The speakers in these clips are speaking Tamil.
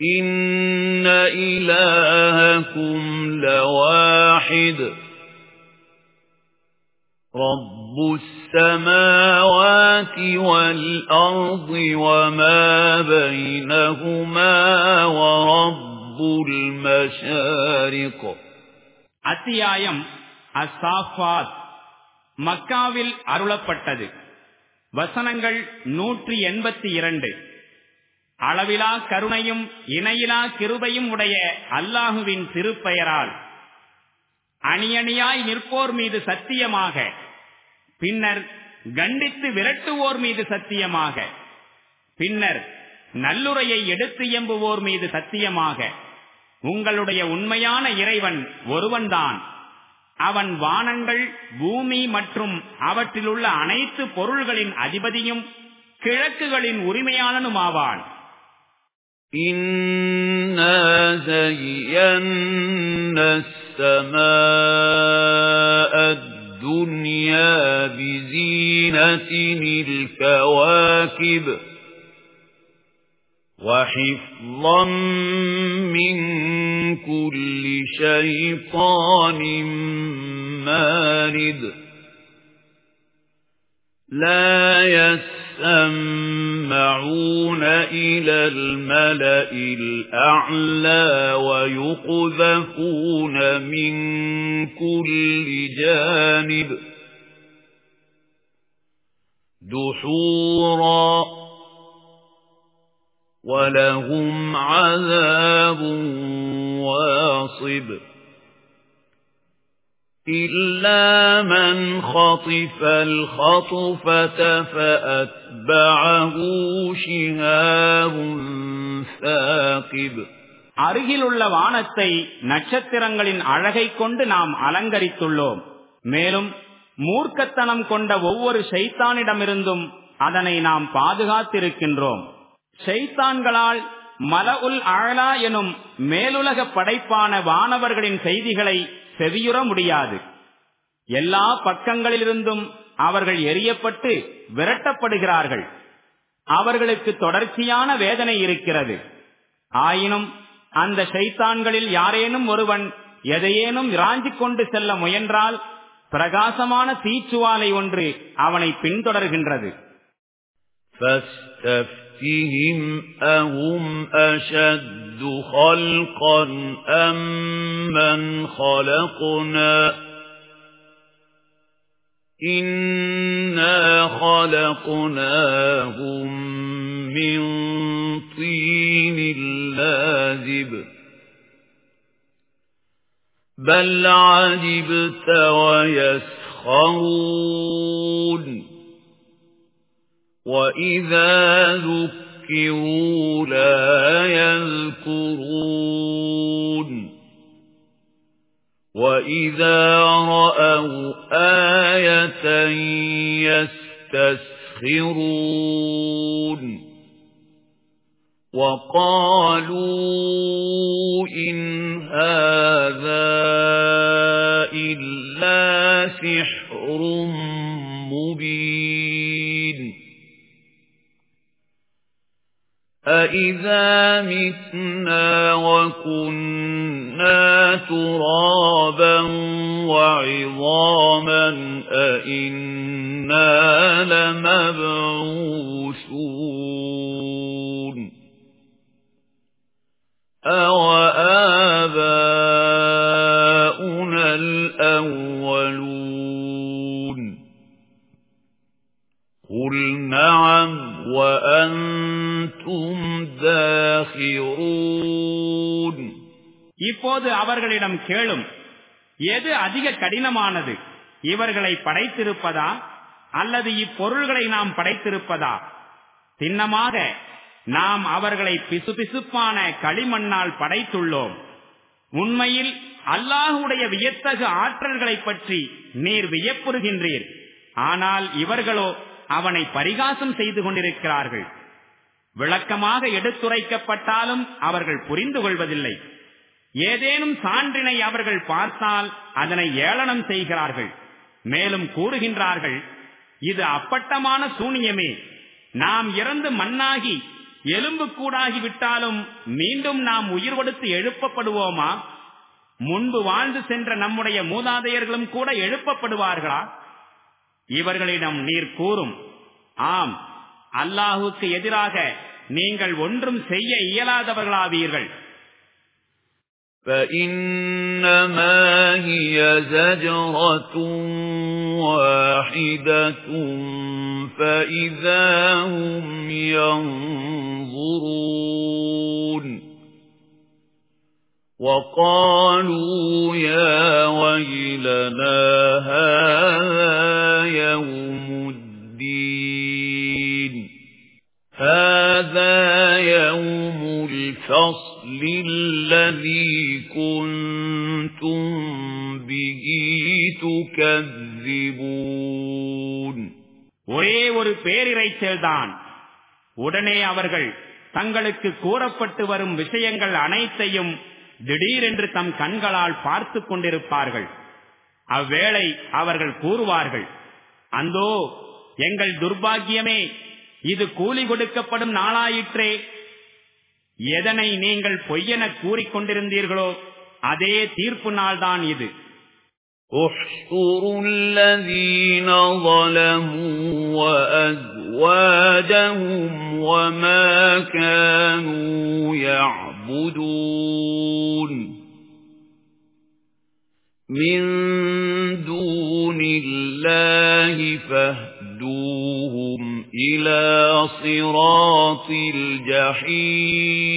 إِنَّ إِلَٰهَكُمْ لَوَاحِدٌ رَّبُّ السَّمَاوَاتِ وَالْأَرْضِ وَمَا بَيْنَهُمَا وَرَبُّ الْمَشَارِقِ அத்தியாயம் அஸ்ஸாஃபாத் மக்காவில் அருளப்பட்டது வசனங்கள் நூற்றி எண்பத்தி இரண்டு அளவிலா கருணையும் இணையிலா கிருபையும் உடைய அல்லாஹுவின் திருப்பெயரால் அணியணியாய் நிற்போர் மீது சத்தியமாக பின்னர் கண்டித்து விரட்டுவோர் மீது சத்தியமாக பின்னர் நல்லுரையை எடுத்து எம்புவோர் மீது சத்தியமாக உங்களுடைய உண்மையான இறைவன் ஒருவன்தான். அவன் வானங்கள் பூமி மற்றும் அவற்றிலுள்ள அனைத்து பொருள்களின் அதிபதியும் கிழக்குகளின் உரிமையாளனுமாவான். إِنَّا زَيَّنَّا السَّمَاءَ الدُّنْيَا بِزِينَةٍ الْكَوَاكِبِ وَحِفْظًا مِنْ كُلِّ شَيْطَانٍ مَارِدٍ لَا يَسْتَطِيعُونَ يَسَّمَّعُونَ إِلَى الْمَلَإِ الْأَعْلَى وَيُقْذَفُونَ مِنْ كُلِّ جَانِبٍ دُحُورًا وَلَهُمْ عَذَابٌ وَاصِبٌ إِلَّا مَنْ خَطِفَ الْخَطْفَةَ فَأَتْبَعَهُ شِهَابٌ ثَاقِبٌ அருகிலுள்ள வானத்தை நட்சத்திரங்களின் அழகை கொண்டு நாம் அலங்கரித்துள்ளோம் மேலும் மூர்க்கத்தனம் கொண்ட ஒவ்வொரு ஷைத்தானிடமிருந்தும் அதனை நாம் பாதுகாத்திருக்கின்றோம் ஷைத்தான்களால் மல உல் ஆழா எனும் மேலுலக படைப்பான வானவர்களின் செய்திகளை செவியுற முடியாது எல்லா பக்கங்களிலிருந்தும் அவர்கள் எரியப்பட்டு விரட்டப்படுகிறார்கள் அவர்களுக்கு தொடர்ச்சியான வேதனை இருக்கிறது ஆயினும் அந்த சைத்தான்களில் யாரேனும் ஒருவன் எதையேனும் ராஞ்சிக் கொண்டு செல்ல முயன்றால் பிரகாசமான தீச்சுவாலை ஒன்று அவனை பின்தொடர்கின்றது فاستفتهم أهم أشد خلقا أم من خلقنا إنا خلقناهم من طين لازب بل عجبت ويسخرون وَإِذَا ذُكِّرُوا لَا يَذْكُرُونَ وَإِذَا رَأَوْا آيَةً يَسْتَسْخِرُونَ وَقَالُوا إِنْ هَذَا إِلَّا سِحْرٌ أَإِذَا مِتْنَا وَكُنَّا تُرَابًا وَعِظَامًا أَإِنَّا لَمَبْعُوثُونَ أَوَآبَاؤُنَا الْأَوَّلُونَ قُلْ نَعَمْ وَأَنْتُمْ دَاخِرُونَ இப்போது அவர்களிடம் கேளும் எது அதிக கடினமானது இவர்களை படைத்திருப்பதா அல்லது இப்பொருள்களை நாம் படைத்திருப்பதா சின்னமாக நாம் அவர்களை பிசுபிசுப்பான களிமண்ணால் படைத்துள்ளோம் உண்மையில் அல்லாஹுடைய வியத்தகு ஆற்றல்களை பற்றி நீர் வியப்புறுகின்றீர் ஆனால் இவர்களோ அவனை பரிகாசம் செய்து கொண்டிருக்கிறார்கள். விளக்கமாக எடுத்துரைக்கப்பட்டாலும் அவர்கள் புரிந்து கொள்வதில்லை. ஏதேனும் சான்றினை அவர்கள் பார்த்தால் அதனை ஏளனம் செய்கிறார்கள். மேலும் கூறுகின்றார்கள் இது அப்பட்டமான சூனியமே. நாம் இறந்து மண்ணாகி எலும்பு கூடாகி விட்டாலும் மீண்டும் நாம் உயிர் கொடுத்து எழுப்பப்படுவோமா? முன்பு வாழ்ந்து சென்ற நம்முடைய மூதாதையர்களும் கூட எழுப்பப்படுவார்களா? இவர்களிடம் நீர் கூறும் ஆம் அல்லாஹுக்கு எதிராக நீங்கள் ஒன்றும் செய்ய இயலாதவர்களாவீர்கள் فإنما هي زجرة واحدة فإذا هم ينظرون وقالوا يا ويلنا هذا يوم الدين هذا يوم الفصل الذي كنتم به تكذبون ஒரே ஒரு பேரிரைச்சல்தான் உடனே அவர்கள் தங்களுக்கு கூறப்பட்டு வரும் விஷயங்கள் அனைத்தையும் திடீரென்று தம் கண்களால் பார்த்து கொண்டிருப்பார்கள் அவ்வேளை அவர்கள் கூறுவார்கள் அந்தோ எங்கள் துர்பாகியமே இது கூலி கொடுக்கப்படும் நாளாயிற்றே எதனை நீங்கள் பொய்யென கூறிக்கொண்டிருந்தீர்களோ அதே தீர்ப்பு நாள்தான் இது احشروا الذين ظلموا وأزواجهم وما كانوا يعبدون من دون الله فاهدوهم إلى صراط الجحيم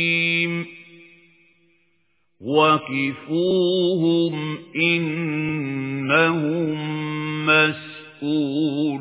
وَقِفُوهُمْ إِنَّهُمْ مَسْئُولُونَ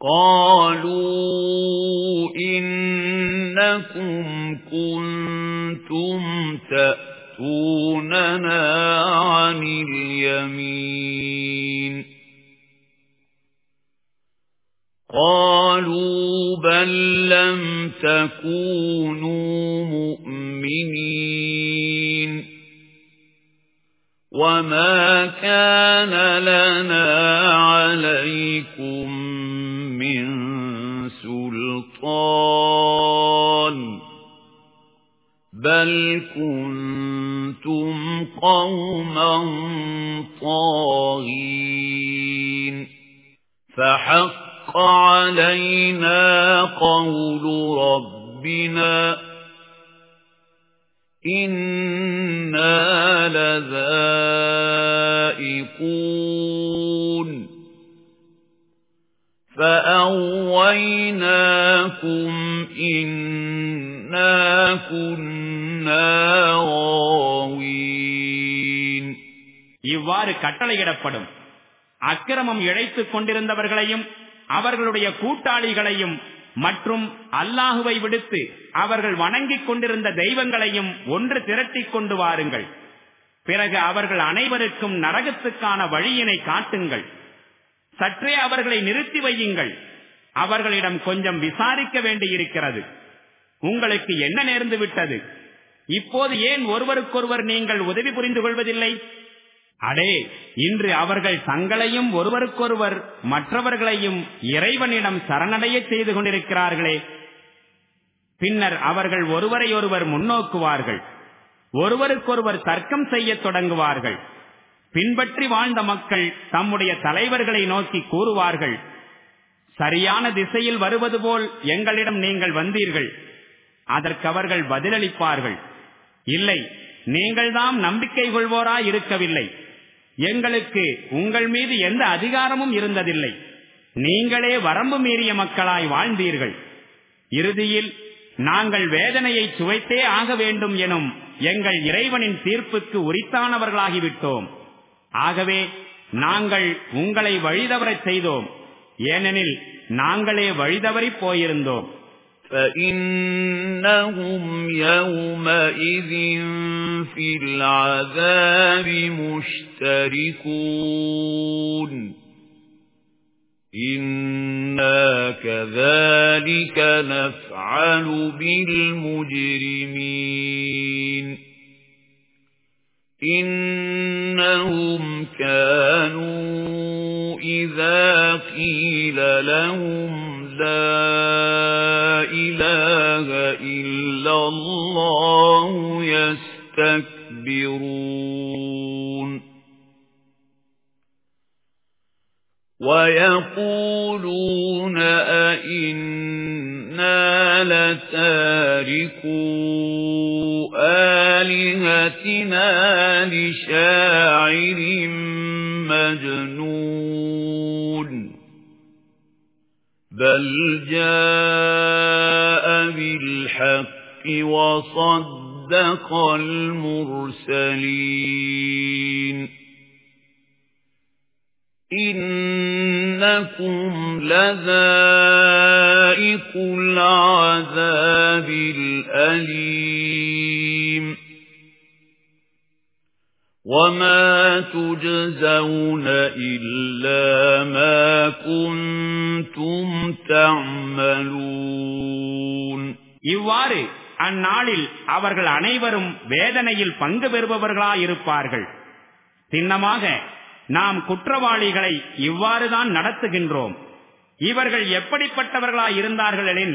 قَالُوا إِنَّكُمْ كُنتُمْ تَأْتُونَنَا عَنِ الْيَمِينِ قالوا بل لم تكونوا مؤمنين وما كان لنا عليكم بل كنتم قوما طاغين فحق حق علينا قول ربنا إنا لذائقون فأويناكم إنا كنا غاوين இவ்வாறு கட்டளையிடப்படும் அக்கிரமம் இழைத்துக் கொண்டிருந்தவர்களையும் அவர்களுடைய கூட்டாளிகளையும் மற்றும் அல்லாஹுவை விடுத்து அவர்கள் வணங்கிக் கொண்டிருந்த தெய்வங்களையும் ஒன்று திரட்டிக் கொண்டு வாருங்கள் பிறகு அவர்கள் அனைவருக்கும் நரகத்துக்கான வழியினை காட்டுங்கள் சற்றே அவர்களை நிறுத்தி வையுங்கள் அவர்களிடம் கொஞ்சம் விசாரிக்க வேண்டியிருக்கிறது உங்களுக்கு என்ன நேர்ந்து விட்டது? இப்போது ஏன் ஒருவருக்கொருவர் நீங்கள் உதவி புரிந்து கொள்வதில்லை? அடே இன்று அவர்கள் தங்களையும் ஒருவருக்கொருவர் மற்றவர்களையும் இறைவனிடம் சரணடைய செய்து கொண்டிருக்கிறார்களே. பின்னர் அவர்கள் ஒருவரையொருவர் முன்னோக்குவார்கள். ஒருவருக்கொருவர் தர்க்கம் செய்ய தொடங்குவார்கள். பின்பற்றி வாழ்ந்த மக்கள் தம்முடைய தலைவர்களை நோக்கி கூறுவார்கள். சரியான திசையில் வருவது போல் எங்களிடம் நீங்கள் வந்தீர்கள். அதற்கு அவர்கள் பதிலளிப்பார்கள். இல்லை நீங்கள்தான் நம்பிக்கை கொள்வோராய் இருக்கவில்லை. எங்களுக்கு உங்கள் மீது எந்த அதிகாரமும் இருந்ததில்லை. நீங்களே வரம்பு மீறிய மக்களாய் வாழ்ந்தீர்கள். இறுதியில் நாங்கள் வேதனையை சுவைத்தே ஆக வேண்டும் எனும் எங்கள் இறைவனின் தீர்ப்புக்கு உரித்தானவர்களாகிவிட்டோம். ஆகவே நாங்கள் உங்களை வழிதவரச் செய்தோம். ஏனெனில் நாங்களே வழிதவறி போயிருந்தோம். فَإِنَّهُمْ يَوْمَئِذٍ فِي الْعَذَابِ مُشْتَرِكُونَ إِنَّا كَذَلِكَ نَفْعَلُ بِالْمُجْرِمِينَ إِنَّهُمْ كَانُوا إِذَا قِيلَ لَهُمْ لَا إِلَٰهَ إِلَّا اللَّهُ يَسْتَكْبِرُونَ. وَيَقُولُونَ أَإِنَّا لَتَارِكُو آلِهَتِنَا لِشَاعِرٍ مَجْنُونٍ. بَلْ جَاءَ بِالْحَقِّ وَصَدَّقَ الْمُرْسَلِينَ إِنَّكُمْ لَذَائِقُو الْعَذَابِ الْأَلِيمِ وَمَا تُجْزَوْنَ إِلَّا مَا كُنتُمْ تَعْمَلُونَ இவ்வாறு அந்நாளில் அவர்கள் அனைவரும் வேதனையில் பங்கு பெறுபவர்களாயிருப்பார்கள் சின்னமாக நாம் குற்றவாளிகளை இவ்வாறுதான் நடத்துகின்றோம் இவர்கள் எப்படிப்பட்டவர்களாய் இருந்தார்கள்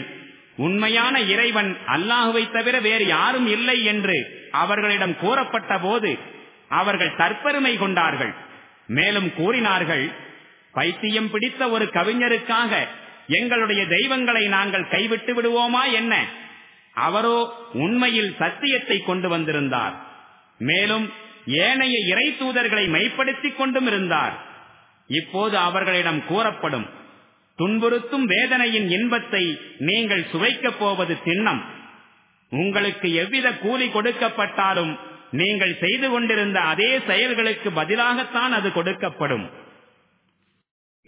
உண்மையான இறைவன் அல்லாஹுவை தவிர வேறு யாரும் இல்லை என்று அவர்களிடம் கூறப்பட்ட போது அவர்கள் தற்பெருமை கொண்டார்கள் மேலும் கூறினார்கள் பைத்தியம் பிடித்த ஒரு கவிஞருக்காக எங்களுடைய தெய்வங்களை நாங்கள் கைவிட்டு விடுவோமா என்ன? அவரோ உண்மையில் சத்தியத்தை கொண்டு வந்திருந்தார். மேலும் ஏனைய இறை தூதர்களை மைப்படுத்திக் கொண்டும் இருந்தார். இப்போது அவர்களிடம் கூறப்படும் துன்புறுத்தும் வேதனையின் இன்பத்தை நீங்கள் சுவைக்கப் போவது திண்ணம். உங்களுக்கு எவ்வித கூலி கொடுக்கப்பட்டாலும் நீங்கள் செய்து கொண்டிருந்த அதே செயல்களுக்கு பதிலாகத்தான் அது கொடுக்கப்படும்.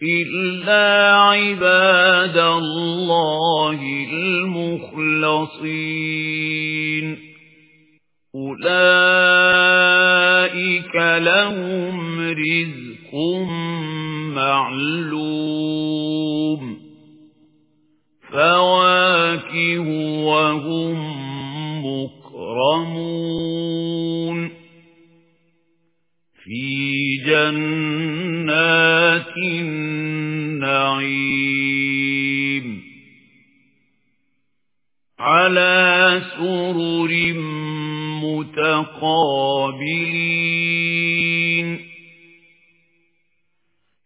إِلَّا عِبَادَ اللَّهِ الْمُخْلَصِينَ أُولَئِكَ لَهُمْ رِزْقٌ مَّعْلُومٌ فَوَاكِهُ وَهُم مُّكْرَمُونَ فِي النَّعِيمِ عَلَى سُرُرٍ متقابلين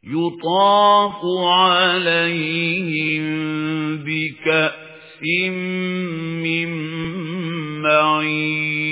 يطاف عليهم بكأس من معين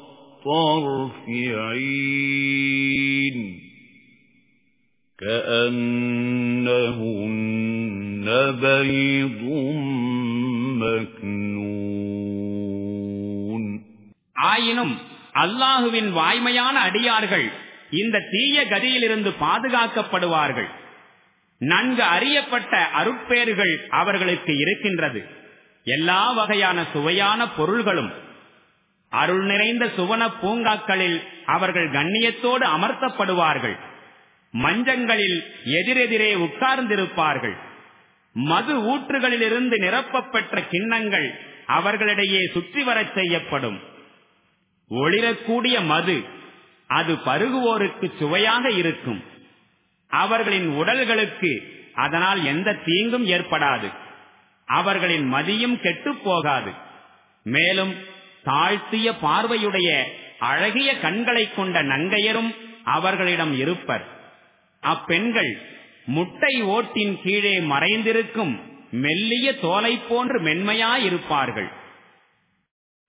الطرف عين كأنهن بيض ஆயினும் அல்லாஹுவின் வாய்மையான அடியார்கள் இந்த தீய கதியிலிருந்து பாதுகாக்கப்படுவார்கள் நன்கு அறியப்பட்ட அருட்பேறுகள் அவர்களுக்கு இருக்கின்றது எல்லா வகையான சுவையான பொருள்களும் அருள் நிறைந்த சுவன பூங்காக்களில் அவர்கள் கண்ணியத்தோடு அமர்த்தப்படுவார்கள். மஞ்சங்களில் எதிரெதிரே உட்கார்ந்திருப்பார்கள். மது ஊற்றுகளிலிருந்து நிரப்பப்பெற்ற கிண்ணங்கள் அவர்களிடையே சுற்றி வரச் செய்யப்படும். ஒளிரக்கூடிய மது அது பருகுவோருக்கு சுவையாக இருக்கும். அவர்களின் உடல்களுக்கு அதனால் எந்த தீங்கும் ஏற்படாது. அவர்களின் மதியும் கெட்டுப் போகாது. மேலும் தாழ்த்திய பார்வையுடைய அழகிய கண்களை கொண்ட நங்கையரும் அவர்களிடம் இருப்பர் அப்பெண்கள் முட்டை ஓட்டின் கீழே மறைந்திருக்கும் மெல்லிய தோலை போன்று மென்மையாயிருப்பார்கள்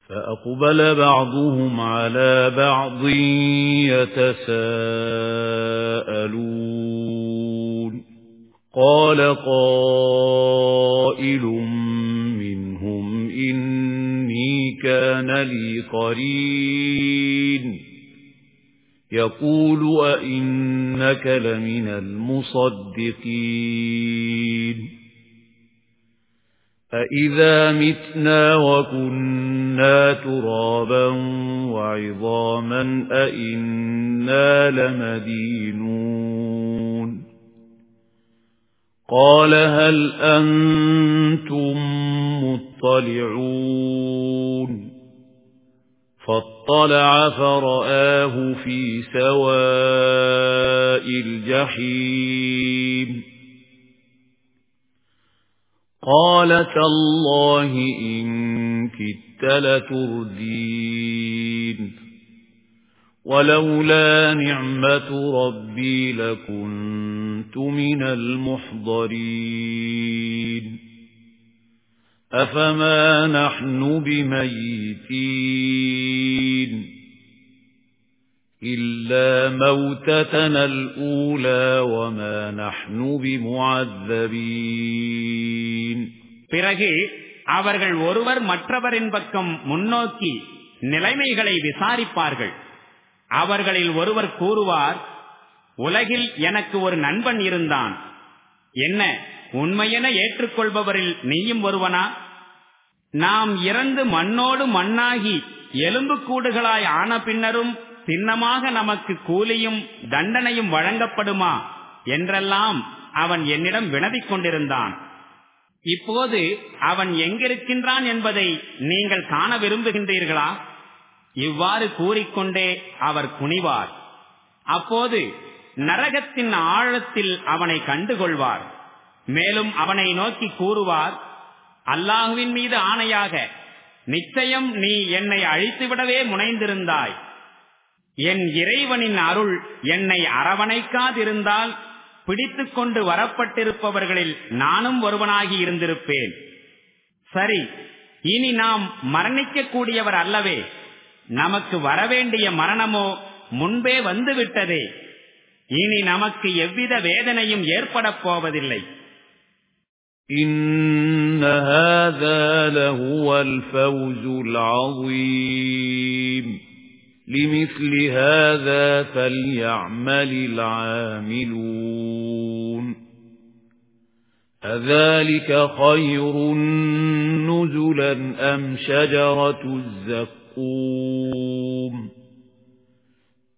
فأقبل بعضهم على بعض يتساءلون قال قائل منهم إني كان لي قرين. يقول أئنك لمن المصدقين. أئذا متنا وكنا ترابا وعظاما أئنا لمدينون. قال هل أنتم مطلعون فاطلع فرآه في سواء الجحيم قال تالله إن كدت لتردين ولولا نعمة ربي لكنت من المحضرين أفما نحن بميتين إلا موتتنا الأولى وما نحن بمعذبين பிறகு அவர்கள் ஒருவர் மற்றவரின் பக்கம் முன்னோக்கி நிலைமைகளை விசாரிப்பார்கள் அவர்களில் ஒருவர் கூறுவார் உலகில் எனக்கு ஒரு நண்பன் இருந்தான். என்ன உண்மையென ஏற்றுக்கொள்பவரில் நீயும் ஒருவனா? நாம் இறந்து மண்ணோடு மண்ணாகி எலும்பு கூடுகளாய் ஆன பின்னரும் சின்னமாக நமக்கு கூலியும் தண்டனையும் வழங்கப்படுமா? என்றெல்லாம் அவன் என்னிடம் வினவிக் கொண்டிருந்தான். இப்போது அவன் எங்கிருக்கின்றான் என்பதை நீங்கள் காண விரும்புகின்றீர்களா? இவ்வாறு கூறிக்கொண்டே அவர் குனிவார். அப்போது நரகத்தின் ஆழத்தில் அவனை கண்டுகொள்வார். மேலும் அவனை நோக்கி கூறுவார் அல்லாஹுவின் மீது ஆணையாக நிச்சயம் நீ என்னை அழித்துவிடவே முனைந்திருந்தாய். என் இறைவனின் அருள் என்னை அரவணைக்காதிருந்தால் பிடித்துக் கொண்டு வரப்பட்டிருப்பவர்களில் நானும் ஒருவனாகி இருந்திருப்பேன். சரி இனி நாம் மரணிக்கக்கூடியவர் அல்லவே. நமக்கு வரவேண்டிய மரணமோ முன்பே வந்துவிட்டதே இனி நமக்கு எவ்வித வேதனையும் ஏற்படப் போவதில்லை إن هذا لهو الفوز العظيم لمثل هذا فليعمل العاملون أذلك خير نزلا أم شجرة الزقوم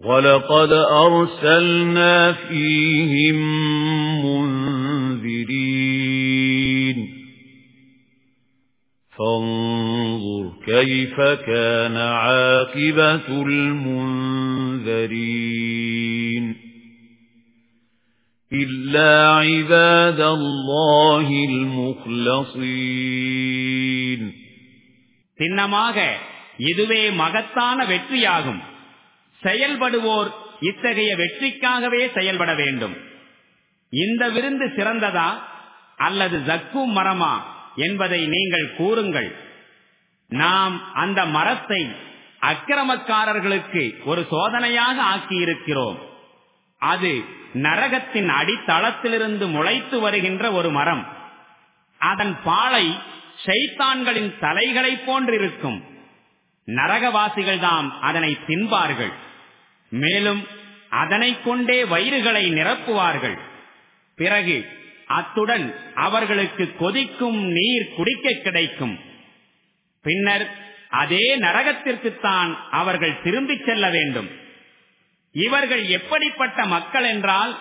وَلَقَدْ أَرْسَلْنَا فِيهِمْ مُنذِرِينَ فَانظُرْ كَيْفَ كَانَ عَاقِبَةُ الْمُنذَرِينَ إِلَّا عِبَادَ اللَّهِ الْمُخْلَصِينَ சின்னமாக இதுவே மகத்தான வெற்றியாகும் செயல்படுவோர் இத்தகைய வெற்றிக்காகவே செயல்பட வேண்டும். இந்த விருந்து சிறந்ததா அல்லது ஜக்கும் மரமா என்பதை நீங்கள் கூறுங்கள். நாம் அந்த மரத்தை அக்கிரமக்காரர்களுக்கு ஒரு சோதனையாக ஆக்கியிருக்கிறோம். அது நரகத்தின் அடித்தளத்திலிருந்து முளைத்து வருகின்ற ஒரு மரம். அதன் பாலை ஷைத்தான்களின் தலைகளைப் போன்றிருக்கும். நரகவாசிகள் தாம் அதனை தின்பார்கள். மேலும் அதனை கொண்டே வயிறுகளை நிரப்புவார்கள். பிறகு அத்துடன் அவர்களுக்கு கொதிக்கும் நீர் குடிக்க கிடைக்கும். பின்னர் அதே நரகத்திற்குத்தான் அவர்கள் திரும்பிச் செல்ல வேண்டும். இவர்கள் எப்படிப்பட்ட மக்கள் என்றால்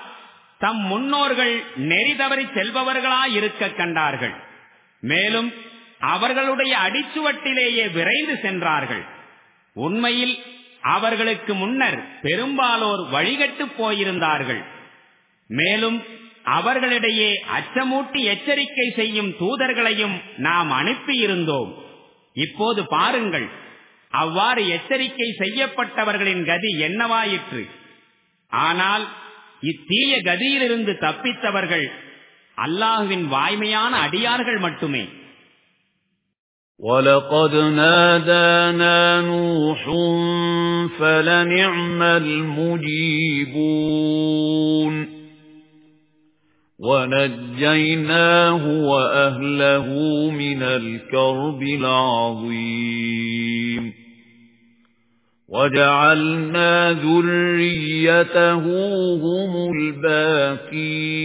தம் முன்னோர்கள் நெறி தவறி செல்பவர்களாயிருக்க கண்டார்கள். மேலும் அவர்களுடைய அடிச்சுவட்டிலேயே விரைந்து சென்றார்கள். உண்மையில் அவர்களுக்கு முன்னர் பெரும்பாலோர் வழிகட்டு போயிருந்தார்கள். மேலும் அவர்களிடையே அச்சமூட்டி எச்சரிக்கை செய்யும் தூதர்களையும் நாம் அனுப்பியிருந்தோம். இப்போது பாருங்கள் அவ்வாறு எச்சரிக்கை செய்யப்பட்டவர்களின் கதி என்னவாயிற்று? ஆனால் இத்தீய கதியிலிருந்து தப்பித்தவர்கள் அல்லாஹுவின் வாய்மையான அடியார்கள் மட்டுமே. وَلَقَدْ نَادَانَا نُوحٌ فَلَنِعْمَ الْمُجِيبُونَ وَنَجَّيْنَاهُ وَأَهْلَهُ مِنَ الْكَرْبِ الْعَظِيمِ وَجَعَلْنَا ذُرِّيَّتَهُ هُمُ الْبَاقِينَ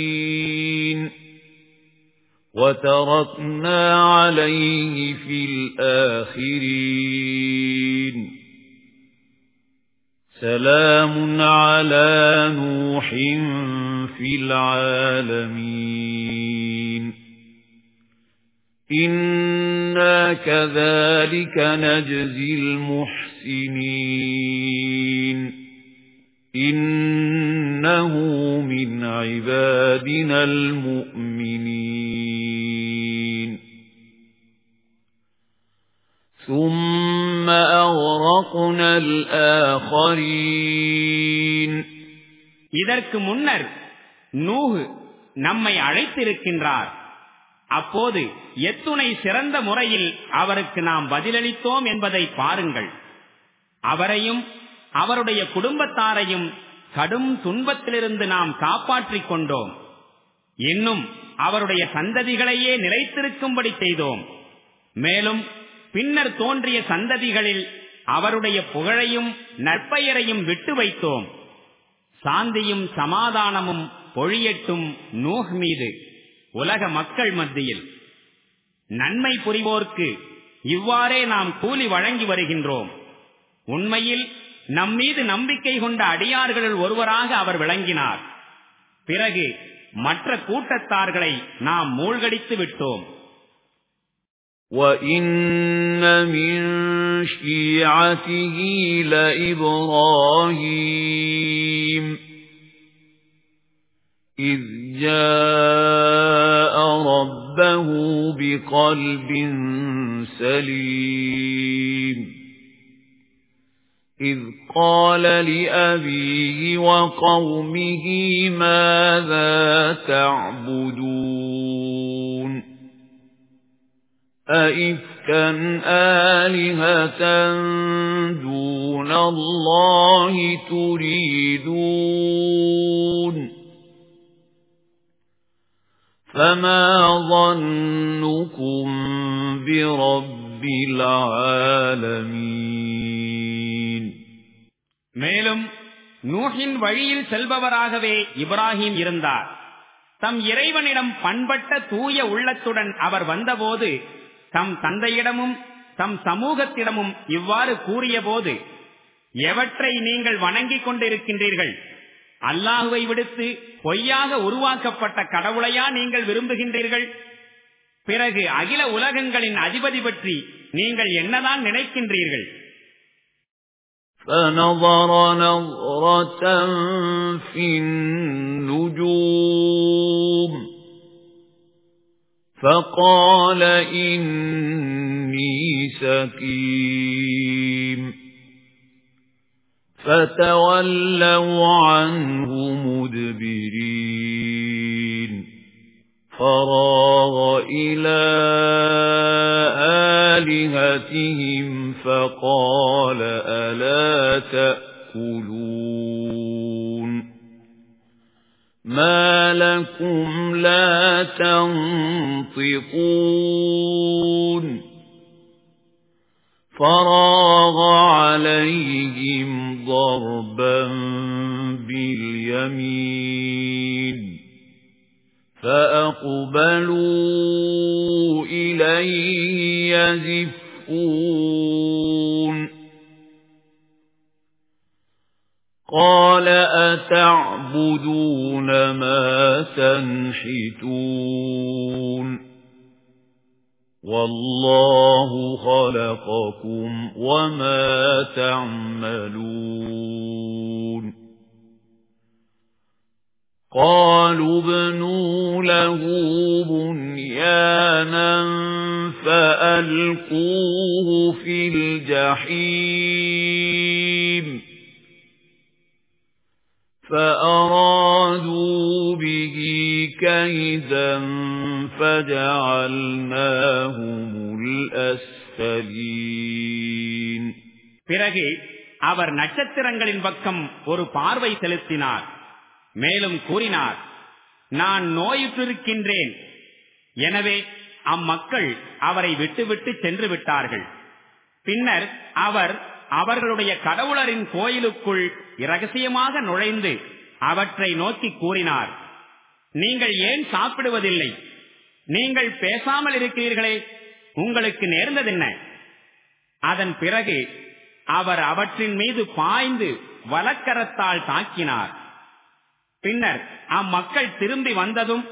وَتَرَكْنَا عَلَيْهِ فِي الْآخِرِينَ. سَلَامٌ عَلَى نُوحٍ فِي الْعَالَمِينَ. إِنَّا كَذَلِكَ نَجْزِي الْمُحْسِنِينَ. إِنَّهُ مِنْ عِبَادِنَا الْمُؤْمِنِينَ. ثُمَّ أَغْرَقْنَا الْآخَرِينَ இதற்கு முன்னர் நூஹு நம்மை அழைத்திருக்கின்றார் அப்போது எத்துணை சிறந்த முறையில் அவருக்கு நாம் பதிலளித்தோம் என்பதை பாருங்கள் அவரையும் அவருடைய குடும்பத்தாரையும் கடும் துன்பத்திலிருந்து நாம் காப்பாற்றிக் கொண்டோம் இன்னும் அவருடைய சந்ததிகளையே நிலைத்திருக்கும்படி செய்தோம் மேலும் பின்னர் தோன்றிய சந்ததிகளில் அவருடைய புகழையும் நற்பெயரையும் விட்டு வைத்தோம். சாந்தியும் சமாதானமும் பொழியட்டும் நூஹ் மீது உலக மக்கள் மத்தியில். நன்மை புரிவோர்க்கு இவ்வாறே நாம் கூலி வழங்கி வருகின்றோம். உண்மையில் நம்மீது நம்பிக்கை கொண்ட அடியார்களில் ஒருவராக அவர் விளங்கினார். பிறகு மற்ற கூட்டத்தார்களை நாம் மூழ்கடித்து விட்டோம். وَإِنَّ مِن شِيعَتِهِ لَإِبْرَاهِيمَ إِذْ جَاءَ رَبَّهُ بِقَلْبٍ سَلِيمٍ إِذْ قَالَ لِأَبِيهِ وَقَوْمِهِ مَاذَا تَعْبُدُونَ أَئِفْكًا آلِهَةً دُونَ اللَّهِ تُرِيدُونَ فَمَا ظَنُّكُمْ بِرَبِّ الْعَالَمِينَ மேலும் நூஹின் வழியில் செல்பவராகவே இப்ராஹிம் இருந்தார் தம் இறைவனிடம் பண்பட்ட தூய உள்ளத்துடன் அவர் வந்தபோது தம் தந்தையிடமும் தம் சமூகத்திடமும் இவ்வாறு கூறியபோது எவற்றை நீங்கள் வணங்கிக் கொண்டிருக்கின்றீர்கள் அல்லாஹுவை விடுத்து பொய்யாக உருவாக்கப்பட்ட கடவுளையா நீங்கள் விரும்புகின்றீர்கள் பிறகு அகில உலகங்களின் அதிபதி பற்றி நீங்கள் என்னதான் நினைக்கின்றீர்கள் فنظر نظرة في النجوم فقال إني سكيم فتولوا عنه مدبرين. فراغ إلى آلهتهم فقال ألا تأكلون. ما لكم لا تنطقون فراغ عليهم ضربا باليمين فأقبلوا إليه يزفون قال أتعبدون ما تنحتون والله خلقكم وما تعملون قالوا ابنوا له بنيانا فألقوه في الجحيم فأرادوا به كيدا فجعلناهم الأسفلين பிறகு அவர் நட்சத்திரங்களின் பக்கம் ஒரு பார்வை செலுத்தினார் மேலும் கூறினார் நான் நோயுற்றிருக்கின்றேன் எனவே அம்மக்கள் அவரை விட்டுவிட்டு சென்று விட்டார்கள் பின்னர் அவர் அவர்களுடைய கடவுளரின் கோயிலுக்குள் இரகசியமாக நுழைந்து அவற்றை நோக்கி கூறினார். நீங்கள் ஏன் சாப்பிடுவதில்லை? நீங்கள் பேசாமல் இருக்கிறீர்களே உங்களுக்கு நேர்ந்ததென்ன? அதன் பிறகு அவர் அவற்றின் மீது பாய்ந்து வலக்கரத்தால் தாக்கினார். பின்னர் அம்மக்கள் திரும்பி வந்ததும்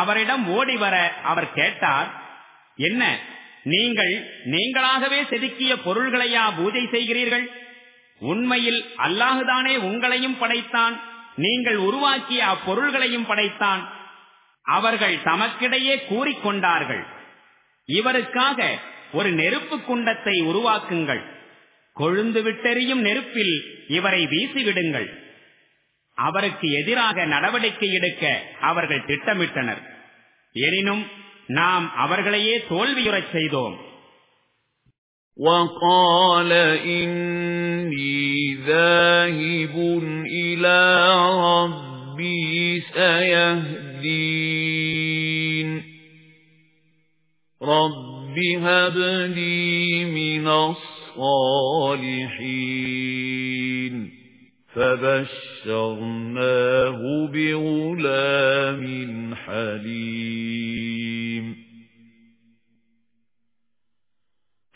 அவரிடம் ஓடி வர அவர் கேட்டார் என்ன நீங்கள் நீங்களாகவே செதுக்கிய பொருள்களையா பூஜை செய்கிறீர்கள்? உண்மையில் அல்லாஹுதானே உங்களையும் படைத்தான். நீங்கள் உருவாக்கிய அப்பொருள்களையும் படைத்தான். அவர்கள் தமக்கிடையே கூறிக்கொண்டார்கள் இவருக்காக ஒரு நெருப்பு குண்டத்தை உருவாக்குங்கள். கொழுந்து விட்டெறியும் நெருப்பில் இவரை வீசிவிடுங்கள். அவருக்கு எதிராக நடவடிக்கை எடுக்க அவர்கள் திட்டமிட்டனர். எனினும் நாம் அவர்களையே தோல்வியுறச் செய்தோம். وقال إني ذاهب إلى ربي سيهدين. رب هب لي من الصالحين. فبشرناه بغلام حليم.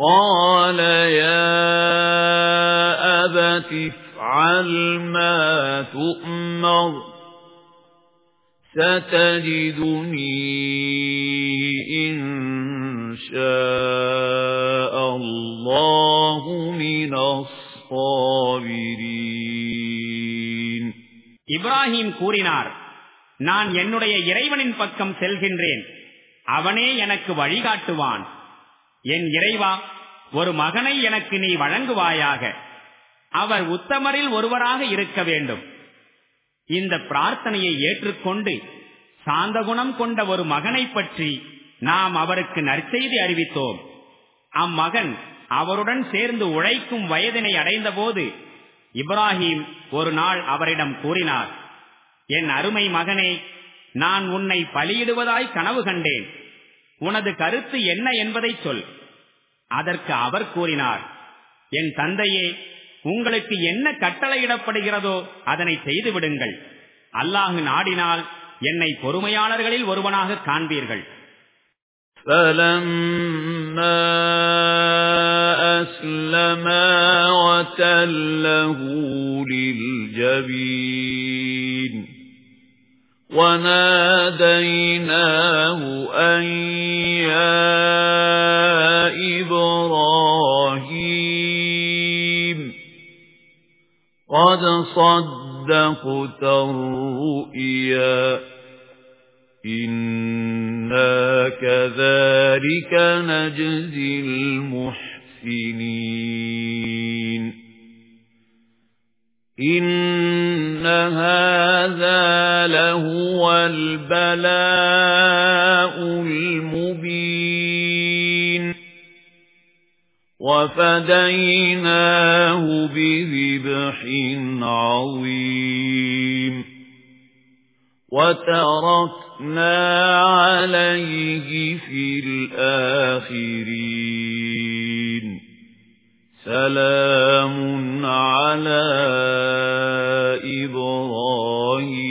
قال يا أبت افعل ما تؤمر ستجدني إن شاء الله من الصابرين இப்ராஹிம் கூறினார் நான் என்னுடைய இறைவனின் பக்கம் செல்கின்றேன் அவனே எனக்கு வழிகாட்டுவான் என் இறைவா ஒரு மகனை எனக்கு நீ வழங்குவாயாக. அவர் உத்தமரில் ஒருவராக இருக்க வேண்டும். இந்த பிரார்த்தனையை ஏற்றுக்கொண்டு சாந்த குணம் கொண்ட ஒரு மகனை பற்றி நாம் அவருக்கு நற்செய்தி அறிவித்தோம். அம்மகன் அவருடன் சேர்ந்து உழைக்கும் வயதினை அடைந்தபோது இப்ராஹிம் ஒரு நாள் அவரிடம் கூறினார் என் அருமை மகனே நான் உன்னை பலியிடுவதாய் கனவு கண்டேன். உனது கருத்து என்ன என்பதை சொல் அதற்கு அவர் கூறினார் என் தந்தையே உங்களுக்கு என்ன கட்டளையிடப்படுகிறதோ அதனை செய்து விடுங்கள் அல்லாஹு நாடினால் என்னை பொறுமையாளர்களில் ஒருவனாக காண்பீர்கள் فَلَمَّا أَسْلَمَا وَتَلَّهُ لِلْجَبِينِ وَنَادَيْنَاهُ أَن يَا إِبْرَاهِيمُ قَدْ صَدَّقْتَ الرُّؤْيَا إِنَّا كَذَلِكَ نَجْزِي الْمُحْسِنِينَ إِنَّ هَذَا لَهُوَ الْبَلَاءُ الْمُبِينُ وَفَدَيْنَاهُ بِذِبْحٍ عَظِيمٍ وَتَرَكْنَا عَلَيْهِ فِي الْآخِرِينَ سَلَامٌ عَلَى إِبْرَاهِيمَ.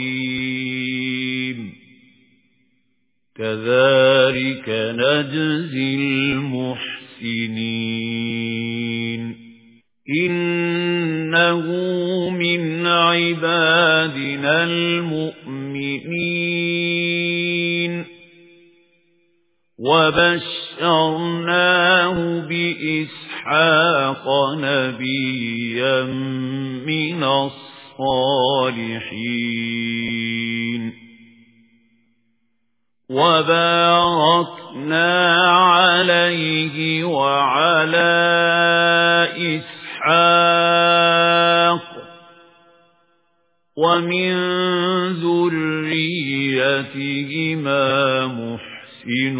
كَذَلِكَ نَجْزِي الْمُحْسِنِينَ. إِنَّهُ مِنْ عِبَادِنَا الْمُؤْمِنِينَ. وَبَشَّرْنَاهُ بِإِسْحَاقَ نَبِيًّا مِنَ الصَّالِحِينَ. وَبَارَكْنَا عَلَيْهِ وَعَلَى إِسْحَاقَ وَمِن ذُرِّيَّتِهِمَا مُحْسِنٌ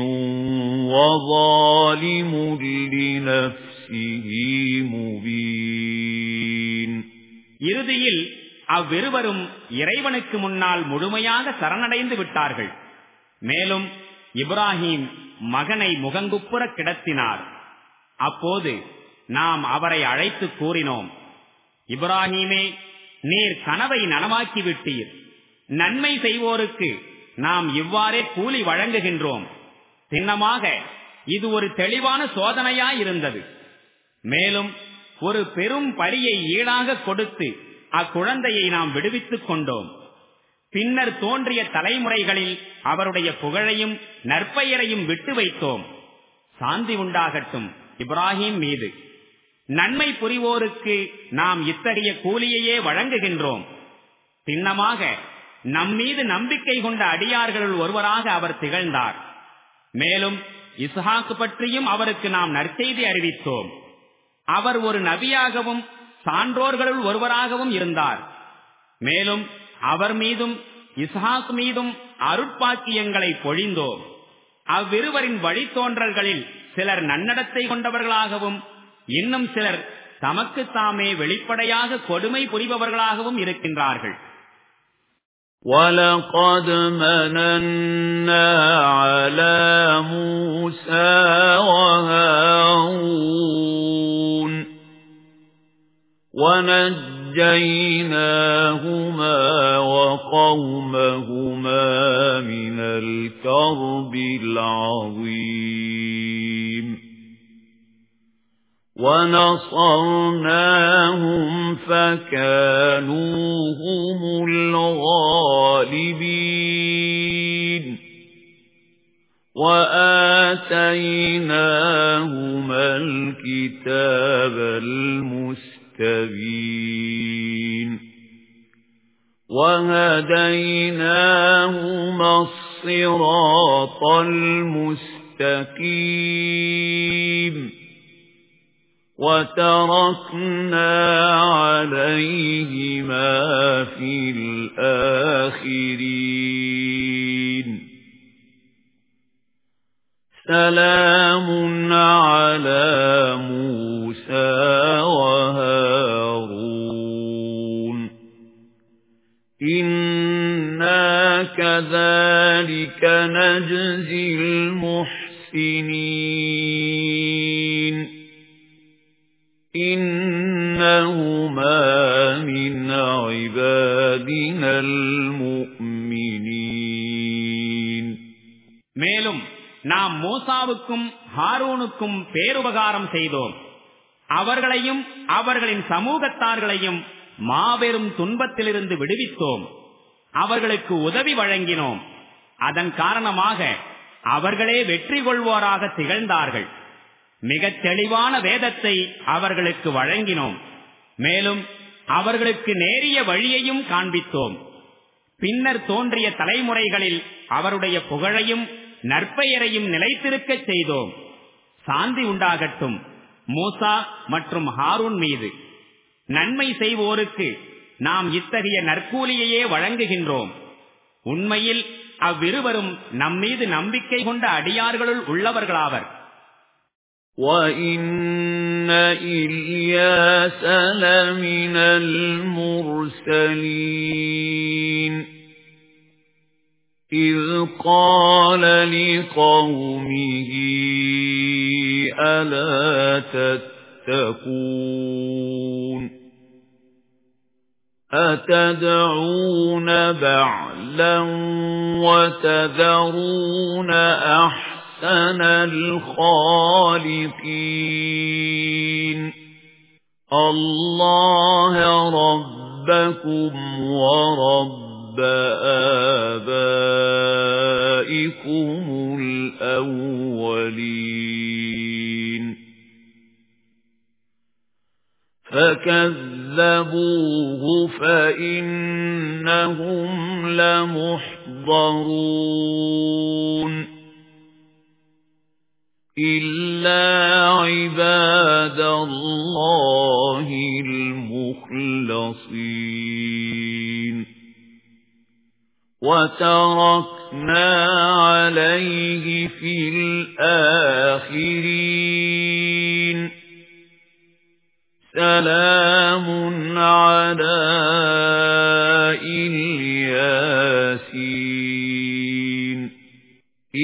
وَظَالِمٌ لِنَفْسِهِ. இறுதியில் அவ்விருவரும் இறைவனுக்கு முன்னால் முழுமையாக சரணடைந்து விட்டார்கள். மேலும் இப்ராஹிம் மகனை முகங்குப்புற கிடத்தினார். அப்போது நாம் அவரை அழைத்து கூறினோம் இப்ராஹிமே நீர் கனவை நனவாக்கி விட்டீர். நன்மை செய்வோருக்கு நாம் இவ்வாறே கூலி வழங்குகின்றோம். சின்னமாக இது ஒரு தெளிவான சோதனையாயிருந்தது. மேலும் ஒரு பெரும் பரியை ஈடாக கொடுத்து அக்குழந்தையை நாம் விடுவித்துக் கொண்டோம். பின்னர் தோன்றிய தலைமுறைகளில் அவருடைய புகழையும் நற்பெயரையும் விட்டு வைத்தோம். சாந்தி உண்டாகட்டும் இப்ராஹிம் மீது. நன்மை புரிவோருக்கு நாம் இத்தகைய கூலியையே வழங்குகின்றோம். சின்னமாக நம்மீது நம்பிக்கை கொண்ட அடியார்களுள் ஒருவராக அவர் திகழ்ந்தார். மேலும் இஸ்ஹாக்கு பற்றியும் அவருக்கு நாம் நற்செய்தி அறிவித்தோம். அவர் ஒரு நபியாகவும் சான்றோர்களுள் ஒருவராகவும் இருந்தார் மேலும் அவர் மீதும் இஸ்ஹாக் மீதும் அருட்பாக்கியங்களை பொழிந்தோம் அவ்விருவரின் வழித்தோன்றல்களில் சிலர் நன்னடத்தை கொண்டவர்களாகவும் இன்னும் சிலர் தமக்கு தாமே வெளிப்படையாக கொடுமை புரிபவர்களாகவும் இருக்கின்றார்கள் وَلَقَدْ مَنَنَّا عَلَى مُوسَى وَهَارُونَ وَنَجَّيْنَاهُمَا وَقَوْمَهُمَا مِنَ الْكَرْبِ الْعَظِيمِ وَنَصَرْنَاهُمْ فَكَانُوا هُمُ الْغَالِبِينَ وَآتَيْنَاهُمَا الْكِتَابَ الْمُسْتَبِينَ وَهَدَيْنَاهُمَا الصِّرَاطَ الْمُسْتَقِيمَ وَتَرَكْنَا عَلَيْهِمَا فِي الْآخِرِينَ سَلَامٌ عَلَى உபகாரம் செய்தோம். அவர்களையும் அவர்களின் சமூகத்தார்களையும் மாபெரும் துன்பத்திலிருந்து விடுவித்தோம். அவர்களுக்கு உதவி வழங்கினோம். அதன் காரணமாக அவர்களே வெற்றி கொள்வோராக திகழ்ந்தார்கள். மிகத் தெளிவான வேதத்தை அவர்களுக்கு வழங்கினோம். மேலும் அவர்களுக்கு நேரிய வழியையும் காண்பித்தோம். பின்னர் தோன்றிய தலைமுறைகளில் அவருடைய புகழையும் நற்பெயரையும் நிலைத்திருக்கச் செய்தோம். சாந்தி உண்டாகட்டும் மூசா மற்றும் ஹாரூன் மீது நன்மை செய்வோருக்கு நாம் இத்தகைய நற்கூலியையே வழங்குகின்றோம் உண்மையில் அவ்விருவரும் நம்மீது நம்பிக்கை கொண்ட அடியார்களுள் உள்ளவர்களாவர் وَإِنَّ إِلْيَاسَ لَمِنَ الْمُرْسَلِينَ إِذْ قَالَ لِقَوْمِهِ أَلَا تَتَّقُونَ أَتَدْعُونَ بَعْلًا وَتَذَرُونَ أَحْسَنَ الْخَالِقِينَ اللَّهَ رَبَّكُمْ وَرَبَّ آبَائِكُمُ الْأَوَّلِينَ فَكَذَّبُوهُ فَإِنَّهُمْ لَمُحْضَرُونَ إِلَّا عِبَادَ اللَّهِ الْمُخْلَصِينَ وَتَرَكْنَا عَلَيْهِ فِي الْآخِرِينَ سَلَامٌ عَلَى الْيَاسِينَ.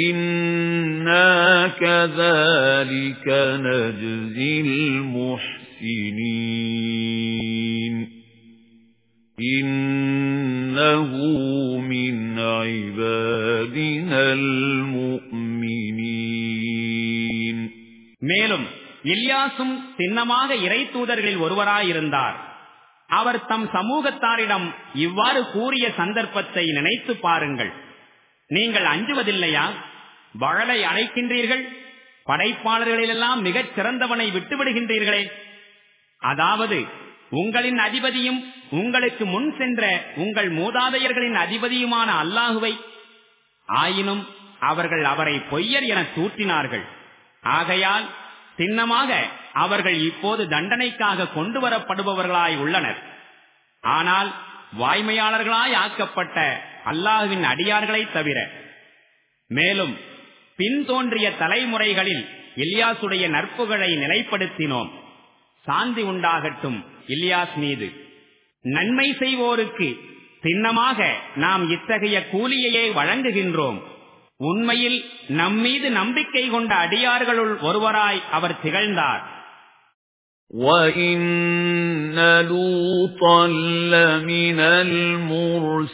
إِنَّا كَذَلِكَ نَجْزِي الْمُحْسِنِينَ. إِنَّهُ مِنْ عِبَادِنَا الْمُؤْمِنِينَ. இல்யாசும் சின்னமாக இறை தூதர்களில் ஒருவராயிருந்தார். அவர் தம் சமூகத்தாரிடம் இவ்வாறு கூறிய சந்தர்ப்பத்தை நினைத்து பாருங்கள். நீங்கள் அஞ்சுவதில்லையா? வழலை அழைக்கின்றீர்கள் படைப்பாளர்களிலெல்லாம் மிகச் சிறந்தவனை விட்டுவிடுகின்றீர்களே. அதாவது உங்களின் அதிபதியும் உங்களுக்கு முன் சென்ற உங்கள் மூதாதையர்களின் அதிபதியுமான அல்லாஹுவை. ஆயினும் அவர்கள் அவரை பொய்யர் என தூற்றினார்கள். ஆகையால் சின்னமாக அவர்கள் இப்போது தண்டனைக்காக கொண்டு வரப்படுபவர்களாய் உள்ளனர். ஆனால் வாய்மையாளர்களாய் ஆக்கப்பட்ட அல்லாஹுவின் அடியார்களை தவிர மேலும் பின் தோன்றிய தலைமுறைகளில் இல்யாசுடைய நற்புகளை நிலைப்படுத்தினோம். சாந்தி உண்டாகட்டும் இல்யாஸ் மீது. நன்மை செய்வோருக்கு சின்னமாக நாம் இத்தகைய கூலியையே வழங்குகின்றோம். உண்மையில் நம்மீது நம்பிக்கை கொண்ட அடியார்களுள் ஒருவராய் அவர் திகழ்ந்தார் وَإِنَّ لُوطًا لَّمِنَ الْمُرْسَلِينَ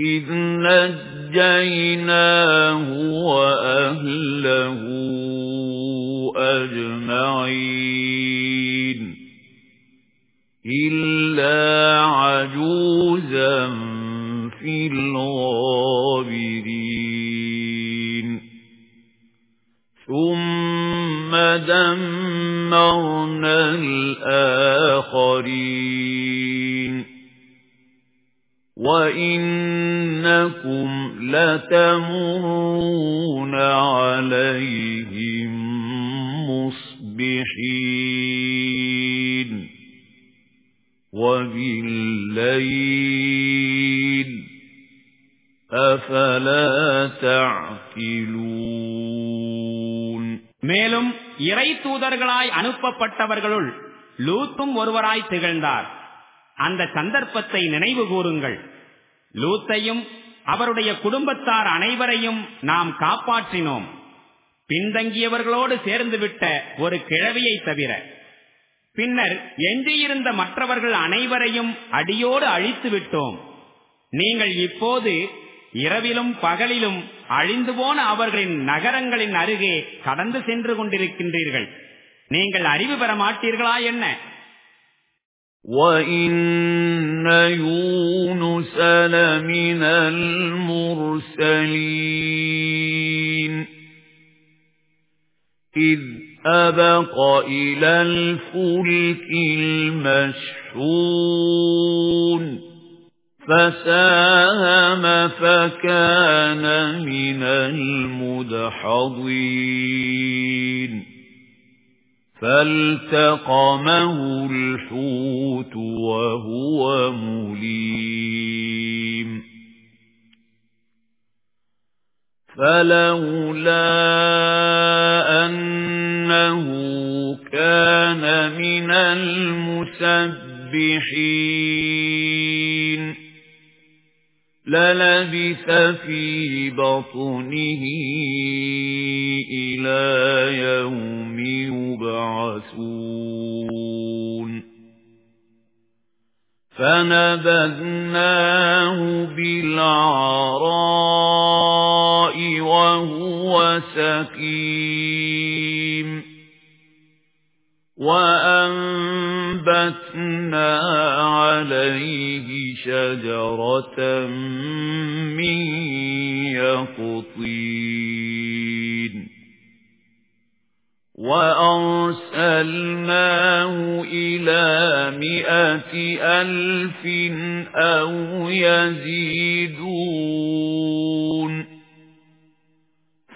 إِذْ نَجَّيْنَاهُ وَأَهْلَهُ أَجْمَعِينَ إِلَّا عَجُوزًا فِي الْغَابِرِينَ. ثُمَّ دَمَّرْنَا الْآخَرِينَ. وَإِنَّكُمْ لَتَمُرُّونَ عَلَيْهِمْ مُصْبِحِينَ. وَبِاللَّيْلِ மேலும் இறை தூதர்களாய் அனுப்பப்பட்டவர்களுள் லூத்தும் ஒருவராய் திகழ்ந்தார். அந்த சந்தர்ப்பத்தை நினைவு கூறுங்கள். லூத்தையும் அவருடைய குடும்பத்தார் அனைவரையும் நாம் காப்பாற்றினோம். பின்தங்கியவர்களோடு சேர்ந்துவிட்ட ஒரு கிழவியை தவிர பின்னர் எஞ்சியிருந்த மற்றவர்கள் அனைவரையும் அடியோடு அழித்து விட்டோம் நீங்கள் இப்போது இரவிலும் பகலிலும் அழிந்து போன அவர்களின் நகரங்களின் அருகே கடந்து சென்று கொண்டிருக்கின்றீர்கள் நீங்கள் அறிவு பெற மாட்டீர்களா என்ன وَإِنَّ يُونُسَ لَمِنَ الْمُرْسَلِينَ إِذْ أَبَقَ إِلَى الْفُلْكِ الْمَشْحُونِ فَسَاهَمَ فَكَانَ مِنَ الْمُدْحَضِينَ. فَالْتَقَمَهُ الْحُوتُ وَهُوَ مُلِيمٌ. فَلَوْلَا أَنَّهُ كَانَ مِنَ الْمُسَبِّحِينَ. لَلَبِثَ فِي بَطْنِهِ إِلَى يَوْمِ يُبْعَثُونَ. فَنَبَذْنَاهُ بِالْعَرَاءِ وَهُوَ سَقِيمٌ. وَأَنبَتْنَا عَلَيْهِ شَجَرَةً مِّن يَقْطِينٍ وَأَرْسَلْنَاهُ إِلَى مِائَةِ أَلْفٍ أَوْ يَزِيدُونَ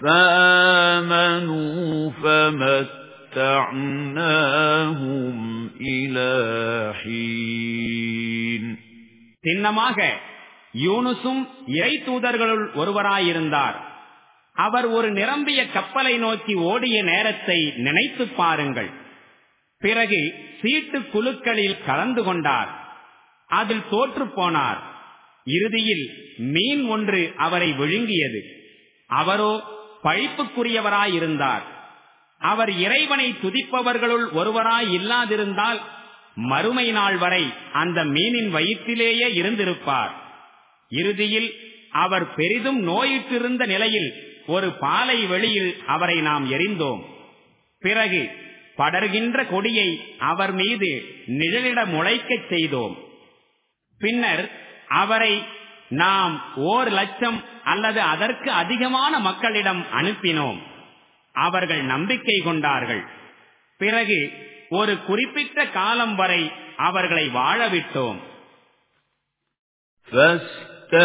فَآمَنُوا فَمَتَّعْنَاهُمْ إِلَى حِينٍ சின்னமாக யூனுசும் இறை தூதர்களுள் ஒருவராயிருந்தார். அவர் ஒரு நிரம்பிய கப்பலை நோக்கி ஓடிய நேரத்தை நினைத்து பாருங்கள். பிறகு சீட்டு குழுக்களில் கலந்து கொண்டார். அதில் தோற்று போனார். இறுதியில் மீன் ஒன்று அவரை விழுங்கியது. அவரோ பழிப்புக்குரியவராயிருந்தார். அவர் இறைவனை துதிப்பவர்களுள் ஒருவராய் இல்லாதிருந்தால் மறுமை நாள் வரை அந்த மீனின் வயிற்றிலேயே இருந்திருப்பார். இறுதியில் அவர் பெரிதும் நோயிற்றிருந்த நிலையில் ஒரு பாலை வெளியில் அவரை நாம் எரிந்தோம். பிறகு படர்கின்ற கொடியை அவர் மீது நிழலிட முளைக்கச் செய்தோம். பின்னர் அவரை நாம் ஓர் லட்சம் அல்லது அதற்கு அதிகமான மக்களிடம் அனுப்பினோம். அவர்கள் நம்பிக்கை கொண்டார்கள். பிறகு ஒரு குறிப்பிட்ட காலம் வரை அவர்களை வாழவிட்டோம்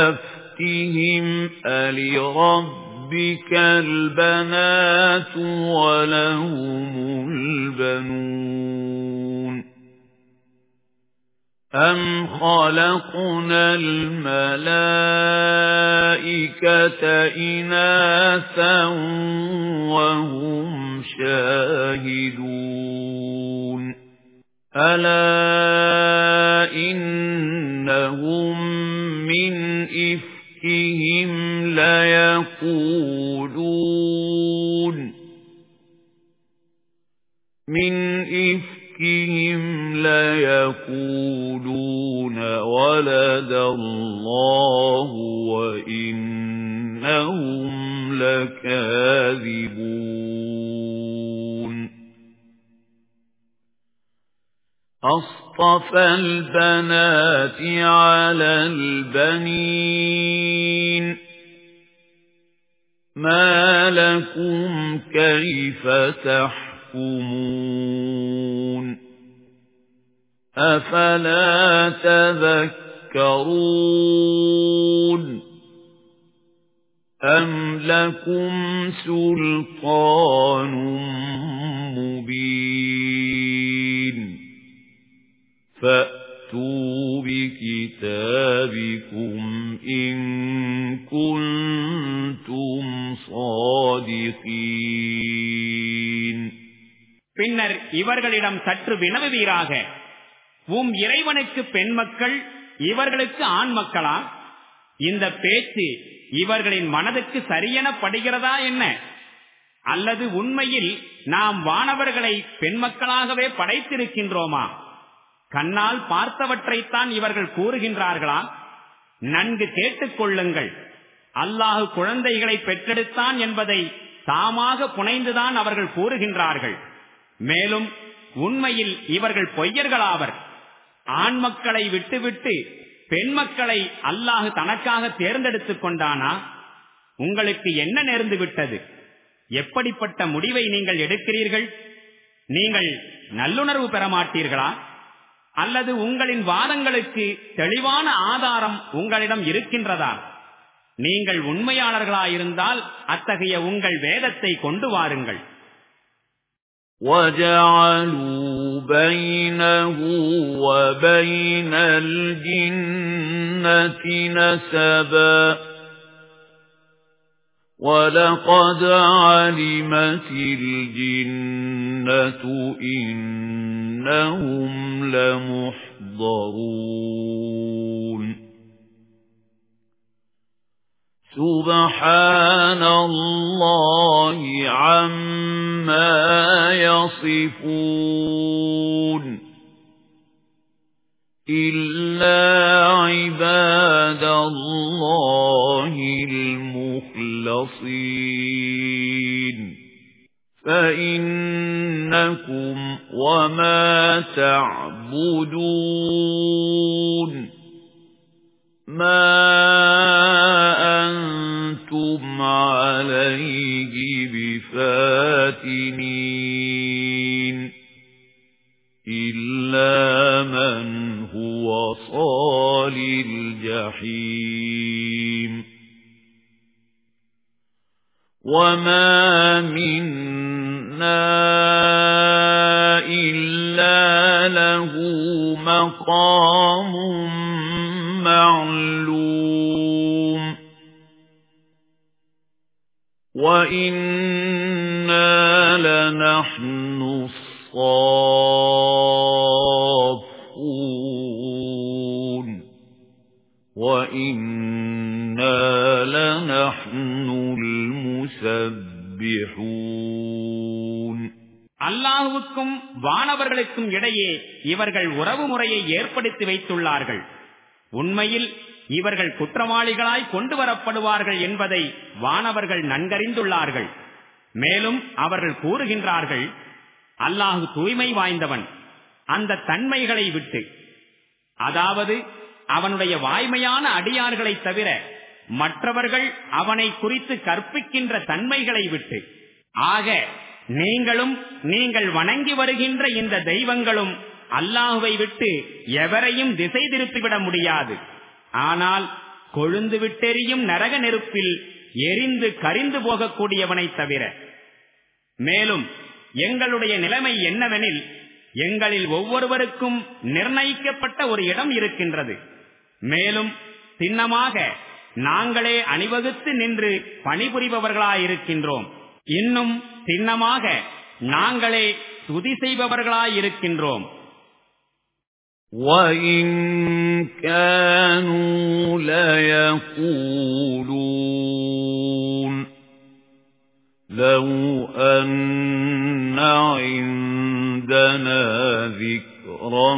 فَاسْتَفْتِهِمْ أَلِرَبِّكَ الْبَنَاتُ وَلَهُمُ الْبَنُونَ أَمْ خَلَقْنَا الْمَلَائِكَةَ إِنَاثًا وَهُمْ شَاهِدُونَ أَلَا إِنَّهُمْ مِنْ إِفْكِهِمْ لَيَقُولُونَ مِنْ إِفْكِهِمْ لَيَقُولُونَ وَلَدَ اللَّهُ وَإِنَّهُمْ لَكَاذِبُونَ. أَصْطَفَى الْبَنَاتِ عَلَى الْبَنِينَ. مَا لَكُمْ كَيْفَ تَحْكُمُونَ؟ أَفَلَا تَذَكَّرُونَ أَمْ لَكُمْ سُلْطَانٌ مُبِينٌ فَأْتُوا فَأْتُوا بِكِتَابِكُمْ إِن كُنتُمْ صَادِقِينَ பின்னர் இவர்களிடம் சற்று வினவுவீராக உம் இறைவனுக்கு பெண் மக்கள் இவர்களுக்கு ஆண் மக்களா? இந்த பேச்சு இவர்களின் மனதுக்கு சரியென படுகிறதா என்ன? அல்லது உண்மையில் நாம் வானவர்களை பெண் மக்களாகவே படைத்திருக்கின்றோமா? கண்ணால் பார்த்தவற்றைத்தான் இவர்கள் கூறுகின்றார்களா? நன்கு கேட்டுக் கொள்ளுங்கள் அல்லாஹு குழந்தைகளை பெற்றெடுத்தான் என்பதை தாமாக புனைந்துதான் அவர்கள் கூறுகின்றார்கள். மேலும் உண்மையில் இவர்கள் பொய்யர்களாவர். ஆண் மக்களை விட்டுவிட்டு பெண் மக்களை அல்லாஹு தனக்காக தேர்ந்தெடுத்துக் கொண்டானா உங்களுக்கு என்ன நேர்ந்து விட்டது எப்படிப்பட்ட முடிவை நீங்கள் எடுக்கிறீர்கள் நீங்கள் நல்லுணர்வு பெற மாட்டீர்களா அல்லது உங்களின் வாதங்களுக்கு தெளிவான ஆதாரம் உங்களிடம் இருக்கின்றதா நீங்கள் உண்மையாளர்களாயிருந்தால் அத்தகைய உங்கள் வேதத்தை கொண்டு வாருங்கள் وَجَعَلُوا بَيْنَهُ وَبَيْنَ الْجِنَّةِ نَسَبًا وَلَقَدْ عَلِمَتِ الْجِنَّةُ إِنَّهُمْ لَمُحْضَرُونَ سُبْحَانَ اللَّهِ عَمَّا يَصِفُونَ إِلَّا ஏற்படுத்தி வைத்துள்ளார்கள். உண்மையில் இவர்கள் குற்றவாளிகளாய் கொண்டு வரப்படுவார்கள் என்பதை வானவர்கள் நன்கறிந்துள்ளார்கள். மேலும் அவர்கள் கூறுகின்றார்கள் அல்லாஹு தூய்மை வாய்ந்தவன். அந்த தன்மைகளை விட்டு. அதாவது அவனுடைய வாய்மையான அடியார்களை தவிர மற்றவர்கள் அவனை குறித்து கற்பிக்கின்ற தன்மைகளை விட்டு. ஆக நீங்களும் நீங்கள் வணங்கி வருகின்ற இந்த தெய்வங்களும் அல்லாஹுவை விட்டு எவரையும் திசை திருப்பிவிட முடியாது. ஆனால் கொழுந்து விட்டெறியும் நரக நெருப்பில் எரிந்து கரிந்து போகக்கூடியவனை தவிர. மேலும் எங்களுடைய நிலைமை என்னவெனில் எங்களில் ஒவ்வொருவருக்கும் நிர்ணயிக்கப்பட்ட ஒரு இடம் இருக்கின்றது. மேலும் சின்னமாக நாங்களே அணிவகுத்து நின்று பணிபுரிபவர்களாயிருக்கின்றோம். இன்னும் சின்னமாக நாங்களே துதி செய்பவர்களாயிருக்கின்றோம் وَإِن كَانُوا لَيَقُولُونَ لَوْ أَنَّ عِندَنَا ذِكْرًا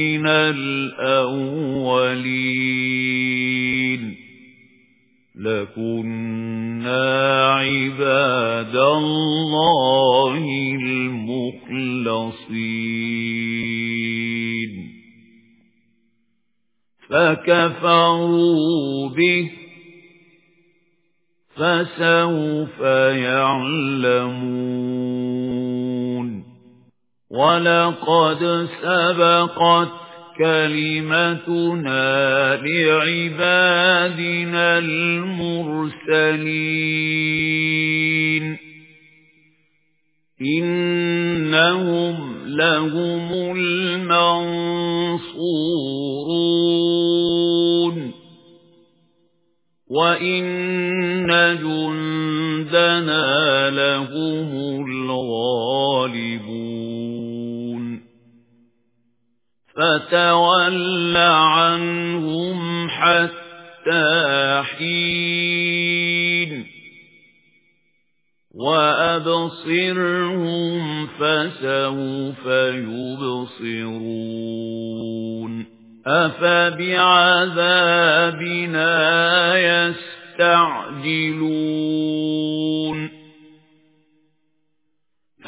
مِنَ الْأَوَّلِينَ لَكُنَّا عِبَادَ اللَّهِ الْمُخْلَصِينَ. فَكَفَرُوا بِهِ فَسَوْفَ يَعْلَمُونَ. وَلَقَدْ سَبَقَتْ كَلِمَتُنَا لِعِبَادِنَا الْمُرْسَلِينَ. إِنَّهُمْ لَهُمُ الْمَنصُورُونَ. لَمَنصُورُونَ وَإِنَّ جُندَنَا لَهُمُ فَتَوَلَّ عَنْهُمْ حَتَّى حِينٍ. وَأَبْصِرْهُمْ فَسَوْفَ يُبْصِرُونَ. أَفَبِعَذَابِنَا يَسْتَعْجِلُونَ.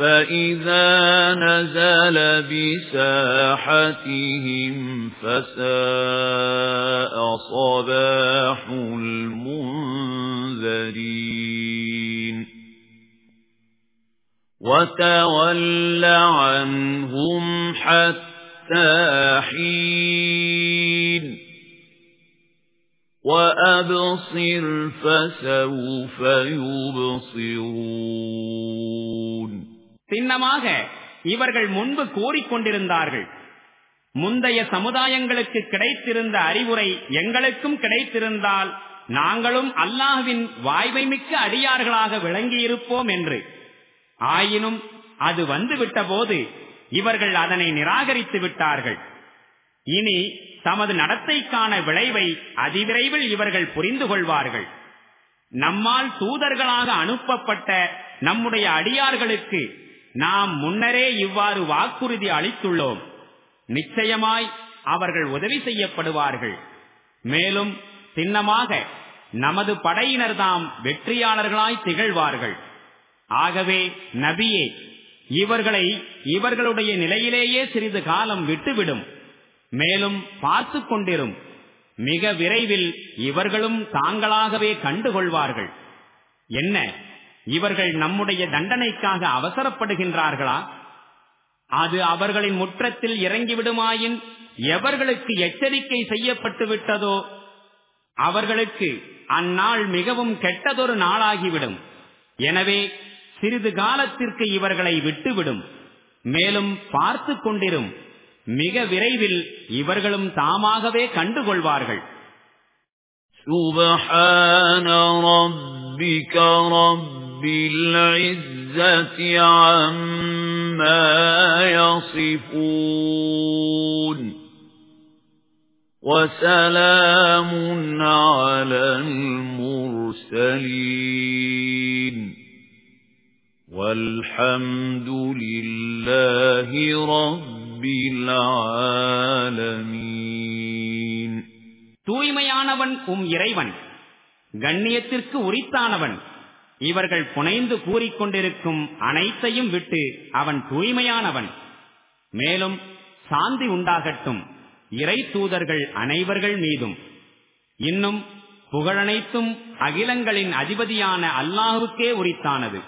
فَإِذَا نَزَلَ بِسَاحَتِهِمْ فَسَاءَ صَبَاحُ الْمُنذَرِينَ وَتَوَلَّ عَنْهُمْ حَتَّى حِينٍ وَأَبْصِرْ فَسَوْفَ يُبْصِرُونَ சின்னமாக இவர்கள் முன்பு கூறிக்கொண்டிருந்தார்கள். முந்தைய சமுதாயங்களுக்கு கிடைத்திருந்த அறிவுரை எங்களுக்கும் கிடைத்திருந்தால் நாங்களும் அல்லாஹுவின் வாய்மை மிக்க அடியார்களாக விளங்கியிருப்போம் என்று. ஆயினும் அது வந்துவிட்ட போது இவர்கள் அதனை நிராகரித்து விட்டார்கள். இனி தமது நடத்தைக்கான விளைவை அதிவிரைவில் இவர்கள் புரிந்து கொள்வார்கள். நம்மால் தூதர்களாக அனுப்பப்பட்ட நம்முடைய அடியார்களுக்கு நாம் முன்னரே இவ்வாறு வாக்குறுதி அளித்துள்ளோம். நிச்சயமாய் அவர்கள் உதவி செய்யப்படுவார்கள். மேலும் சின்னமாக நமது படையினர் தாம் வெற்றியாளர்களாய் திகழ்வார்கள். ஆகவே நபியே இவர்களை இவர்களுடைய நிலையிலேயே சிறிது காலம் விட்டுவிடும். மேலும் பார்த்து கொண்டிரும். மிக விரைவில் இவர்களும் தாங்களாகவே கண்டுகொள்வார்கள். என்ன? இவர்கள் நம்முடைய தண்டனைக்காக அவசரப்படுகின்றார்களா? அது அவர்களின் முற்றத்தில் இறங்கிவிடுமாயின் எவர்களுக்கு எச்சரிக்கை செய்யப்பட்டு விட்டதோ? அவர்களுக்கு அந்நாள் மிகவும் கெட்டதொரு நாளாகிவிடும். எனவே சிறிது காலத்திற்கு இவர்களை விட்டுவிடும். மேலும் பார்த்து கொண்டிரும். மிக விரைவில் இவர்களும் தாமாகவே கண்டுகொள்வார்கள். சுபஹான ரப்பிக ரப்ப رب العزة عما يصفون وسلام على المرسلين والحمد لله رب العالمين தூய்மையானவன் உம் இறைவன் கண்ணியத்திற்கு உரித்தானவன் இவர்கள் புனைந்து கூறிக்கொண்டிருக்கும் அனைத்தையும் விட்டு அவன் தூய்மையானவன். மேலும் சாந்தி உண்டாகட்டும். இறை தூதர்கள் அனைவர்கள் மீதும். இன்னும் புகழனைத்தும் அகிலங்களின் அதிபதியான அல்லாஹுக்கே உரித்தானது.